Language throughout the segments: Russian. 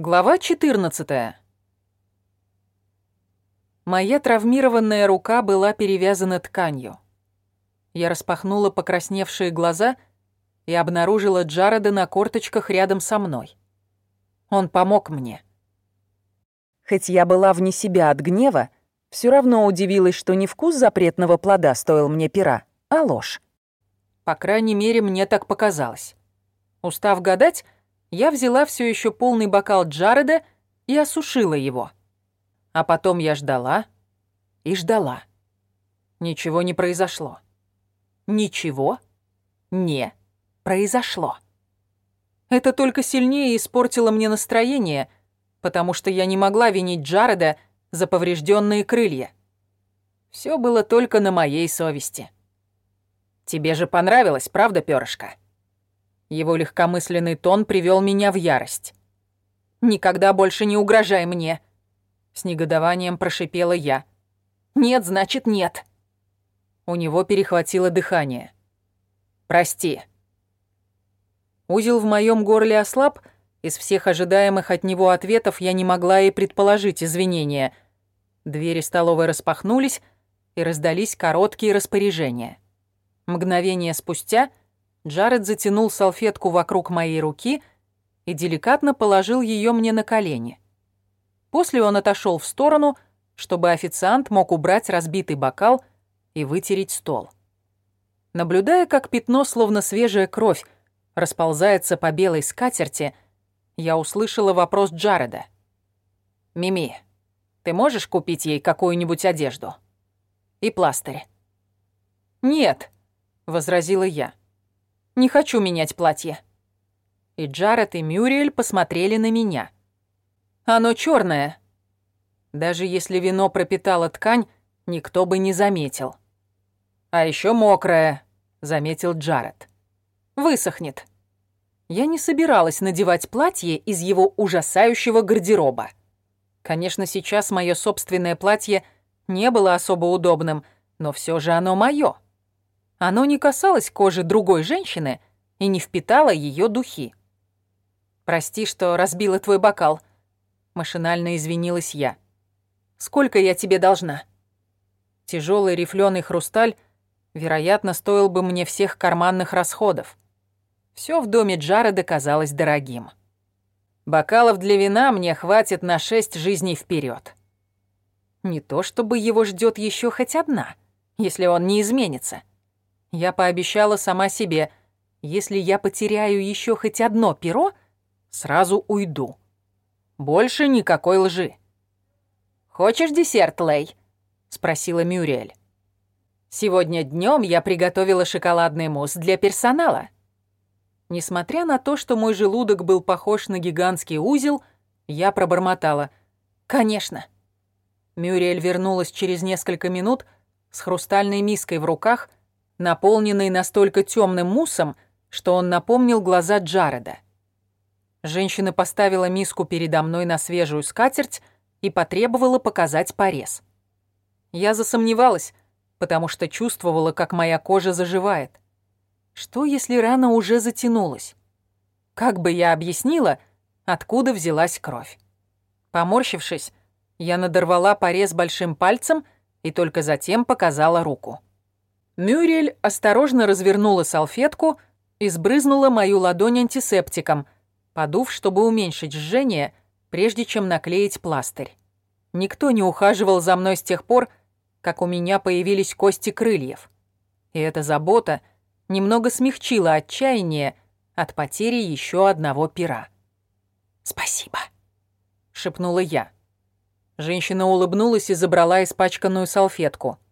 Глава 14. Моя травмированная рука была перевязана тканью. Я распахнула покрасневшие глаза и обнаружила Джареда на корточках рядом со мной. Он помог мне. Хоть я была вне себя от гнева, все равно удивилась, что не вкус запретного плода стоил мне пера, а ложь. По крайней мере, мне так показалось. Устав гадать, я взяла все еще полный бокал Джареда и осушила его. А потом я ждала и ждала. Ничего не произошло. Ничего не произошло. Это только сильнее испортило мне настроение, потому что я не могла винить Джареда за поврежденные крылья. Все было только на моей совести. Тебе же понравилось, правда, перышко? Его легкомысленный тон привел меня в ярость. «Никогда больше не угрожай мне!» С негодованием прошипела я. «Нет, значит, нет!» У него перехватило дыхание. «Прости». Узел в моем горле ослаб, из всех ожидаемых от него ответов я не могла и предположить извинения. Двери столовой распахнулись, и раздались короткие распоряжения. Мгновение спустя — Джаред затянул салфетку вокруг моей руки и деликатно положил ее мне на колени. После он отошел в сторону, чтобы официант мог убрать разбитый бокал и вытереть стол. Наблюдая, как пятно, словно свежая кровь, расползается по белой скатерти, я услышала вопрос Джареда. «Мими, ты можешь купить ей какую-нибудь одежду? И пластырь?» «Нет», — возразила я. Не хочу менять платье». И Джаред и Мюриэль посмотрели на меня. «Оно черное. Даже если вино пропитало ткань, никто бы не заметил. «А еще мокрое», — заметил Джаред. «Высохнет». Я не собиралась надевать платье из его ужасающего гардероба. Конечно, сейчас мое собственное платье не было особо удобным, но все же оно мое. Оно не касалось кожи другой женщины и не впитало ее духи. «Прости, что разбила твой бокал», — машинально извинилась я. «Сколько я тебе должна?» Тяжелый рифленый хрусталь, вероятно, стоил бы мне всех карманных расходов. Все в доме Джареда казалось дорогим. Бокалов для вина мне хватит на шесть жизней вперед. Не то чтобы его ждет еще хоть одна, если он не изменится. Я пообещала сама себе, если я потеряю еще хоть одно перо, сразу уйду. Больше никакой лжи. «Хочешь десерт, Лей?» — спросила Мюриэль. «Сегодня днем я приготовила шоколадный мусс для персонала». Несмотря на то, что мой желудок был похож на гигантский узел, я пробормотала. «Конечно». Мюриэль вернулась через несколько минут с хрустальной миской в руках наполненный настолько темным муссом, что он напомнил глаза Джареда. Женщина поставила миску передо мной на свежую скатерть и потребовала показать порез. Я засомневалась, потому что чувствовала, как моя кожа заживает. Что, если рана уже затянулась? Как бы я объяснила, откуда взялась кровь? Поморщившись, я надорвала порез большим пальцем и только затем показала руку. Мюрель осторожно развернула салфетку и сбрызнула мою ладонь антисептиком, подув, чтобы уменьшить жжение, прежде чем наклеить пластырь. Никто не ухаживал за мной с тех пор, как у меня появились кости крыльев. И эта забота немного смягчила отчаяние от потери еще одного пера. «Спасибо», — шепнула я. Женщина улыбнулась и забрала испачканную салфетку —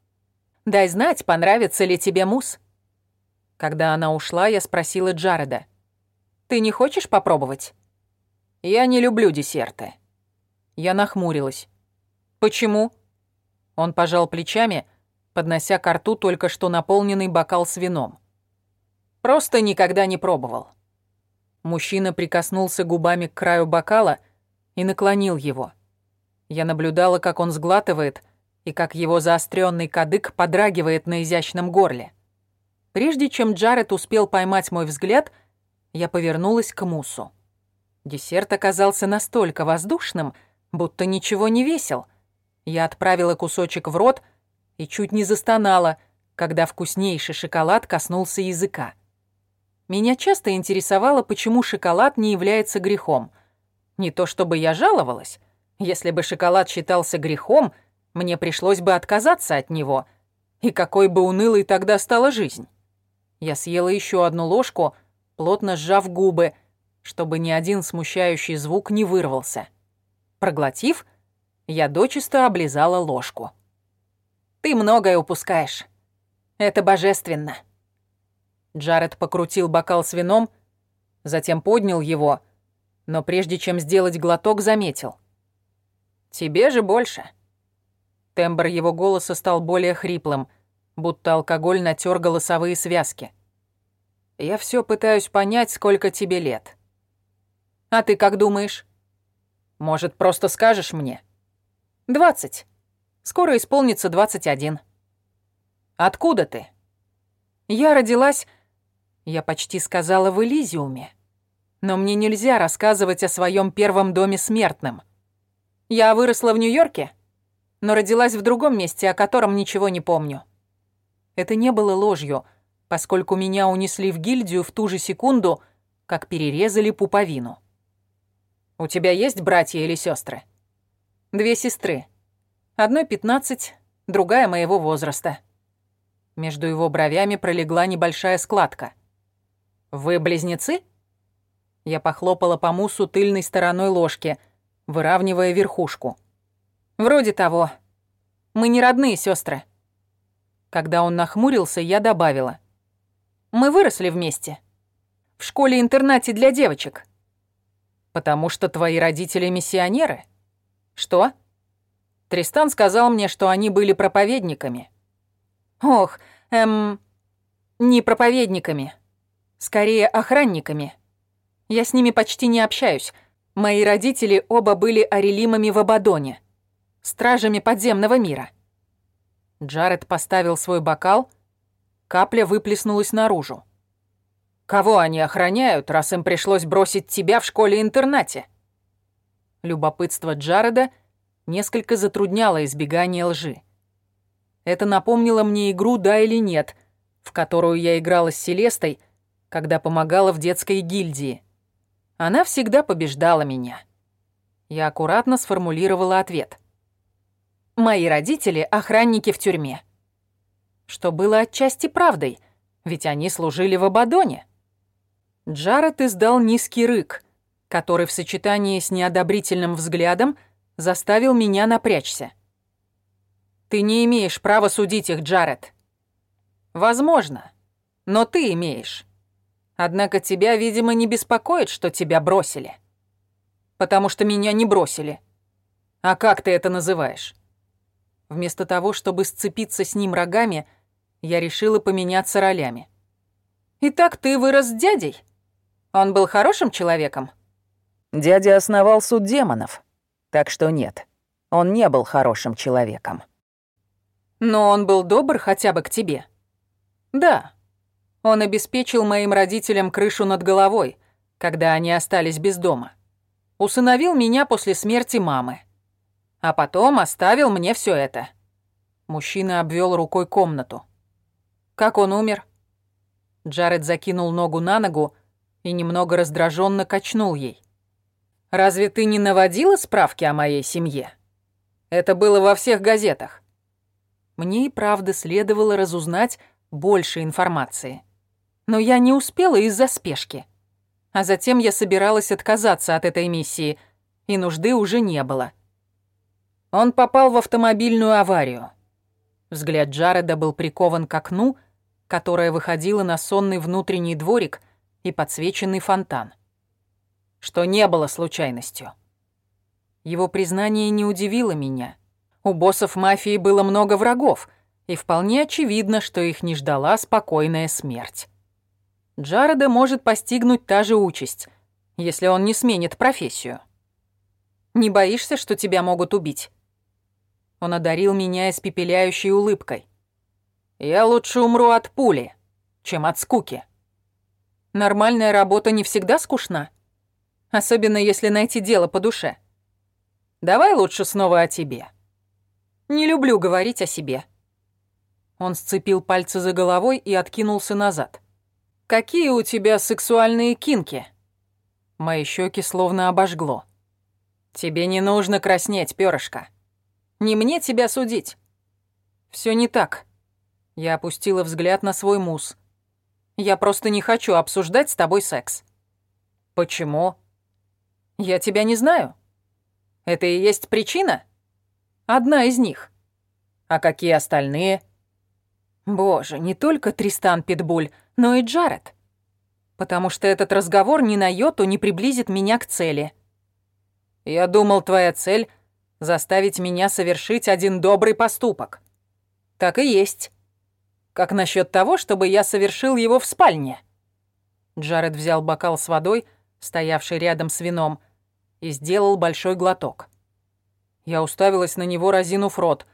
Дай знать, понравится ли тебе мусс». Когда она ушла, я спросила Джареда. «Ты не хочешь попробовать?» «Я не люблю десерты». Я нахмурилась. «Почему?» Он пожал плечами, поднося к рту только что наполненный бокал с вином. «Просто никогда не пробовал». Мужчина прикоснулся губами к краю бокала и наклонил его. Я наблюдала, как он сглатывает, и как его заостренный кадык подрагивает на изящном горле. Прежде чем Джаред успел поймать мой взгляд, я повернулась к Мусу. Десерт оказался настолько воздушным, будто ничего не весил. Я отправила кусочек в рот и чуть не застонала, когда вкуснейший шоколад коснулся языка. Меня часто интересовало, почему шоколад не является грехом. Не то чтобы я жаловалась. Если бы шоколад считался грехом, мне пришлось бы отказаться от него. И какой бы унылой тогда стала жизнь. Я съела еще одну ложку, плотно сжав губы, чтобы ни один смущающий звук не вырвался. Проглотив, я дочисто облизала ложку. «Ты многое упускаешь. Это божественно». Джаред покрутил бокал с вином, затем поднял его, но прежде чем сделать глоток, заметил. «Тебе же больше». Тембр его голоса стал более хриплым, будто алкоголь натер голосовые связки. «Я все пытаюсь понять, сколько тебе лет. А ты как думаешь? Может, просто скажешь мне? Двадцать. Скоро исполнится двадцать один. Откуда ты? Я родилась... Я почти сказала в Элизиуме. Но мне нельзя рассказывать о своем первом доме смертным. Я выросла в Нью-Йорке, но родилась в другом месте, о котором ничего не помню. Это не было ложью, поскольку меня унесли в гильдию в ту же секунду, как перерезали пуповину. У тебя есть братья или сестры? Две сестры. Одной пятнадцать, другая моего возраста. Между его бровями пролегла небольшая складка. Вы близнецы? Я похлопала по мусу тыльной стороной ложки, выравнивая верхушку. Вроде того. Мы не родные сестры. Когда он нахмурился, я добавила. Мы выросли вместе. В школе-интернате для девочек. Потому что твои родители миссионеры? Что? Тристан сказал мне, что они были проповедниками. Ох, эм... Не проповедниками. Скорее, охранниками. Я с ними почти не общаюсь. Мои родители оба были арелимами в Абадоне. Стражами подземного мира. Джаред поставил свой бокал. Капля выплеснулась наружу. Кого они охраняют, раз им пришлось бросить тебя в школе-интернате?» Любопытство Джареда несколько затрудняло избегание лжи. Это напомнило мне игру «Да или нет», в которую я играла с Селестой, когда помогала в детской гильдии. Она всегда побеждала меня. Я аккуратно сформулировала ответ. «Мои родители — охранники в тюрьме». Что было отчасти правдой, ведь они служили в Абадоне. Джаред издал низкий рык, который в сочетании с неодобрительным взглядом заставил меня напрячься. «Ты не имеешь права судить их, Джаред». «Возможно, но ты имеешь. Однако тебя, видимо, не беспокоит, что тебя бросили. Потому что меня не бросили. А как ты это называешь?» Вместо того, чтобы сцепиться с ним рогами, я решила поменяться ролями. «Итак, ты вырос с дядей?» Он был хорошим человеком? Дядя основал суд демонов, так что нет, он не был хорошим человеком. Но он был добр хотя бы к тебе? Да. Он обеспечил моим родителям крышу над головой, когда они остались без дома. Усыновил меня после смерти мамы. А потом оставил мне все это. Мужчина обвел рукой комнату. Как он умер? Джаред закинул ногу на ногу, и немного раздраженно качнул ей. «Разве ты не наводила справки о моей семье? Это было во всех газетах». Мне и правда следовало разузнать больше информации. Но я не успела из-за спешки. А затем я собиралась отказаться от этой миссии, и нужды уже не было. Он попал в автомобильную аварию. Взгляд Джареда был прикован к окну, которое выходило на сонный внутренний дворик и подсвеченный фонтан. Что не было случайностью. Его признание не удивило меня. У боссов мафии было много врагов, и вполне очевидно, что их не ждала спокойная смерть. Джареда может постигнуть та же участь, если он не сменит профессию. Не боишься, что тебя могут убить? Он одарил меня испепеляющей улыбкой. Я лучше умру от пули, чем от скуки. Нормальная работа не всегда скучна. Особенно если найти дело по душе. Давай лучше снова о тебе. Не люблю говорить о себе. Он сцепил пальцы за головой и откинулся назад. Какие у тебя сексуальные кинки? Мои щеки словно обожгло. Тебе не нужно краснеть, перышко. Не мне тебя судить. Все не так. Я опустила взгляд на свой мус. Я просто не хочу обсуждать с тобой секс. Почему? Я тебя не знаю. Это и есть причина? Одна из них. А какие остальные? Боже, не только Тристан Питбуль, но и Джаред. Потому что этот разговор ни на йоту не приблизит меня к цели. Я думал, твоя цель — заставить меня совершить один добрый поступок. Так и есть. Как насчет того, чтобы я совершил его в спальне?» Джаред взял бокал с водой, стоявший рядом с вином, и сделал большой глоток. Я уставилась на него, разинув рот,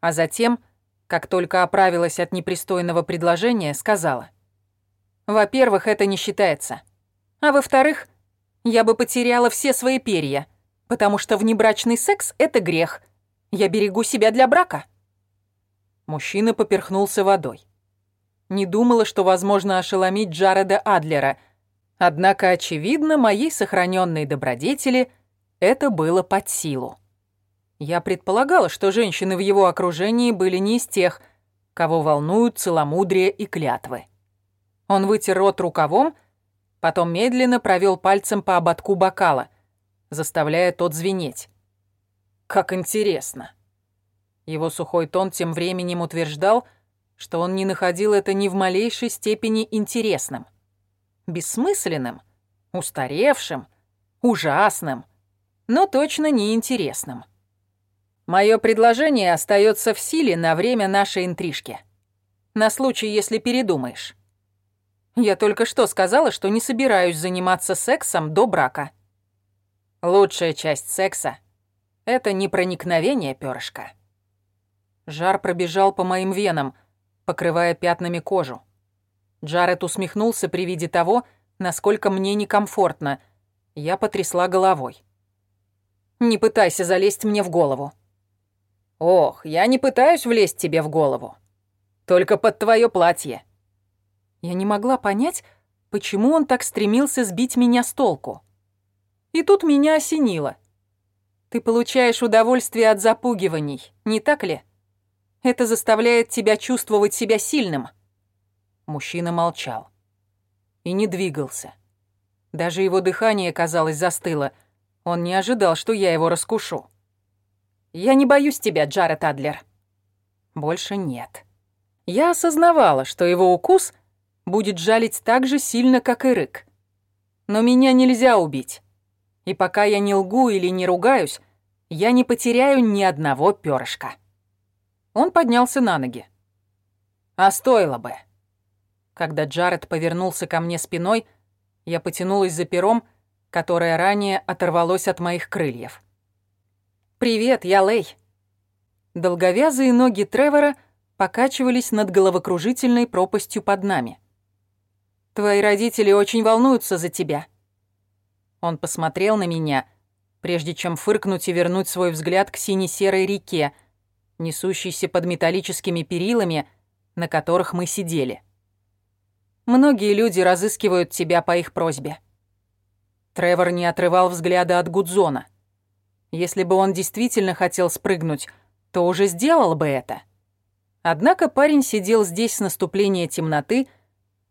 а затем, как только оправилась от непристойного предложения, сказала. «Во-первых, это не считается. А во-вторых, я бы потеряла все свои перья, потому что внебрачный секс — это грех. Я берегу себя для брака». Мужчина поперхнулся водой. Не думала, что возможно ошеломить Джареда Адлера, однако, очевидно, моей сохраненной добродетели это было под силу. Я предполагала, что женщины в его окружении были не из тех, кого волнуют целомудрие и клятвы. Он вытер рот рукавом, потом медленно провел пальцем по ободку бокала, заставляя тот звенеть. «Как интересно!» Его сухой тон тем временем утверждал, что он не находил это ни в малейшей степени интересным. Бессмысленным, устаревшим, ужасным, но точно неинтересным. Мое предложение остается в силе на время нашей интрижки. На случай, если передумаешь. Я только что сказала, что не собираюсь заниматься сексом до брака. Лучшая часть секса — это не проникновение перышка. Жар пробежал по моим венам, покрывая пятнами кожу. Джаред усмехнулся при виде того, насколько мне некомфортно. Я потрясла головой. «Не пытайся залезть мне в голову». «Ох, я не пытаюсь влезть тебе в голову. Только под твое платье». Я не могла понять, почему он так стремился сбить меня с толку. И тут меня осенило. «Ты получаешь удовольствие от запугиваний, не так ли?» Это заставляет тебя чувствовать себя сильным». Мужчина молчал и не двигался. Даже его дыхание, казалось, застыло. Он не ожидал, что я его раскушу. «Я не боюсь тебя, Джаред Адлер». Больше нет. Я осознавала, что его укус будет жалить так же сильно, как и рык. Но меня нельзя убить. И пока я не лгу или не ругаюсь, я не потеряю ни одного перышка. Он поднялся на ноги. А стоило бы. Когда Джаред повернулся ко мне спиной, я потянулась за пером, которое ранее оторвалось от моих крыльев. «Привет, я Лей». Долговязые ноги Тревора покачивались над головокружительной пропастью под нами. «Твои родители очень волнуются за тебя». Он посмотрел на меня, прежде чем фыркнуть и вернуть свой взгляд к сине-серой реке, несущийся под металлическими перилами, на которых мы сидели. Многие люди разыскивают тебя по их просьбе. Тревор не отрывал взгляда от Гудзона. Если бы он действительно хотел спрыгнуть, то уже сделал бы это. Однако парень сидел здесь с наступления темноты,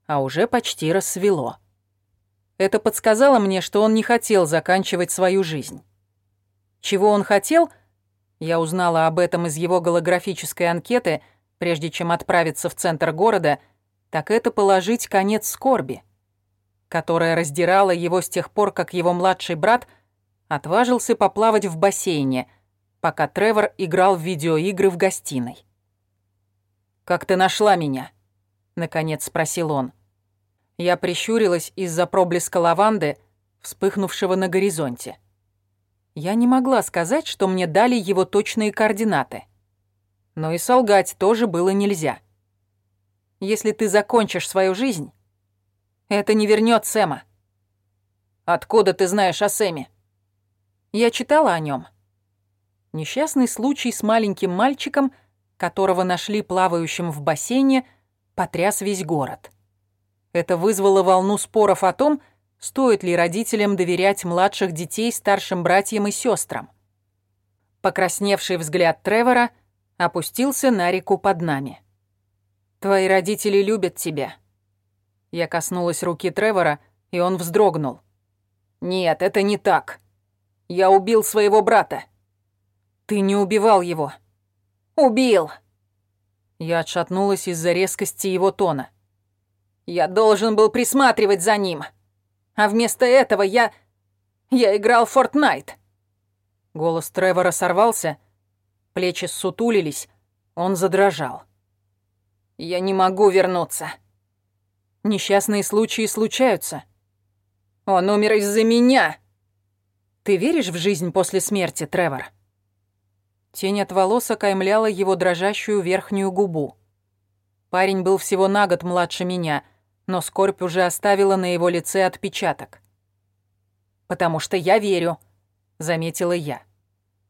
а уже почти рассвело. Это подсказало мне, что он не хотел заканчивать свою жизнь. Чего он хотел — я узнала об этом из его голографической анкеты, прежде чем отправиться в центр города, так это положить конец скорби, которая раздирала его с тех пор, как его младший брат отважился поплавать в бассейне, пока Тревор играл в видеоигры в гостиной. «Как ты нашла меня?» — наконец спросил он. Я прищурилась из-за проблеска лаванды, вспыхнувшего на горизонте. Я не могла сказать, что мне дали его точные координаты. Но и солгать тоже было нельзя. Если ты закончишь свою жизнь, это не вернёт Сэма. Откуда ты знаешь о Сэме?» Я читала о нем. Несчастный случай с маленьким мальчиком, которого нашли плавающим в бассейне, потряс весь город. Это вызвало волну споров о том, стоит ли родителям доверять младших детей старшим братьям и сестрам. Покрасневший взгляд Тревора опустился на реку под нами. «Твои родители любят тебя». Я коснулась руки Тревора, и он вздрогнул. «Нет, это не так. Я убил своего брата». «Ты не убивал его». «Убил!» Я отшатнулась из-за резкости его тона. «Я должен был присматривать за ним. А вместо этого я... Я играл в Fortnite». Голос Тревора сорвался, плечи сутулились, он задрожал. «Я не могу вернуться». Несчастные случаи случаются. Он умер из-за меня. Ты веришь в жизнь после смерти, Тревор? Тень от волос окаймляла его дрожащую верхнюю губу. Парень был всего на год младше меня, но скорбь уже оставила на его лице отпечаток. «Потому что я верю», — заметила я.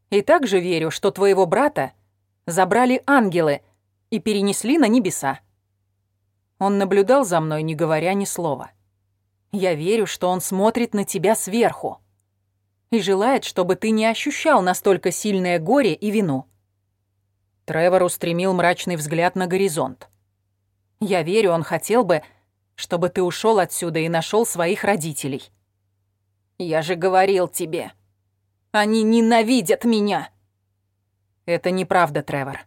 «И также верю, что твоего брата забрали ангелы и перенесли на небеса». Он наблюдал за мной, не говоря ни слова. «Я верю, что он смотрит на тебя сверху и желает, чтобы ты не ощущал настолько сильное горе и вину». Тревор устремил мрачный взгляд на горизонт. «Я верю, он хотел бы, чтобы ты ушел отсюда и нашел своих родителей». «Я же говорил тебе. Они ненавидят меня». «Это неправда, Тревор».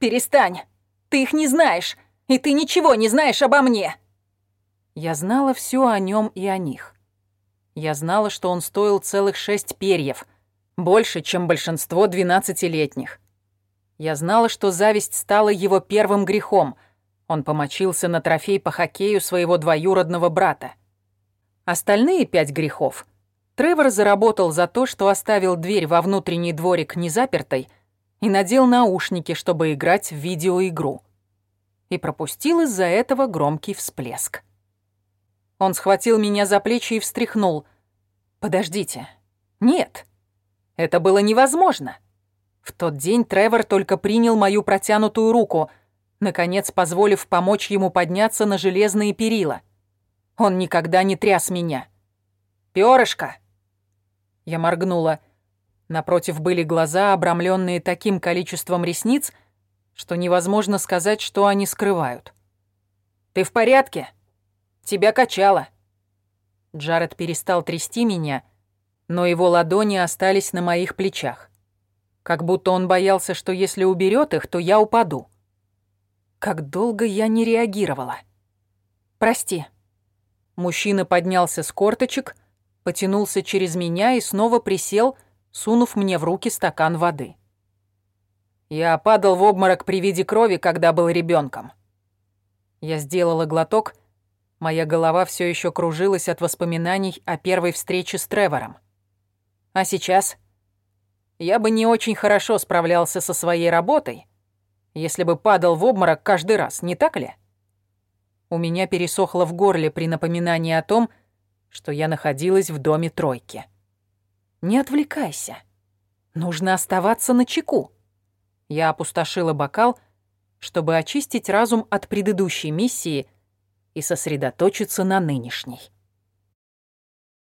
«Перестань. Ты их не знаешь, и ты ничего не знаешь обо мне». Я знала все о нем и о них. Я знала, что он стоил целых шесть перьев, больше, чем большинство двенадцатилетних. Я знала, что зависть стала его первым грехом. Он помочился на трофей по хоккею своего двоюродного брата. Остальные пять грехов Тревор заработал за то, что оставил дверь во внутренний дворик незапертой и надел наушники, чтобы играть в видеоигру. И пропустил из-за этого громкий всплеск. Он схватил меня за плечи и встряхнул. «Подождите. Нет. Это было невозможно. В тот день Тревор только принял мою протянутую руку, наконец позволив помочь ему подняться на железные перила. Он никогда не тряс меня. «Пёрышко!» Я моргнула. Напротив были глаза, обрамленные таким количеством ресниц, что невозможно сказать, что они скрывают. «Ты в порядке?» Тебя качало». Джаред перестал трясти меня, но его ладони остались на моих плечах. Как будто он боялся, что если уберет их, то я упаду. Как долго я не реагировала. «Прости». Мужчина поднялся с корточек, потянулся через меня и снова присел, сунув мне в руки стакан воды. Я падал в обморок при виде крови, когда был ребенком. Я сделала глоток Моя голова все еще кружилась от воспоминаний о первой встрече с Тревором. А сейчас я бы не очень хорошо справлялся со своей работой, если бы падал в обморок каждый раз, не так ли? У меня пересохло в горле при напоминании о том, что я находилась в доме тройки. Не отвлекайся. Нужно оставаться на чеку. Я опустошила бокал, чтобы очистить разум от предыдущей миссии — и сосредоточиться на нынешней.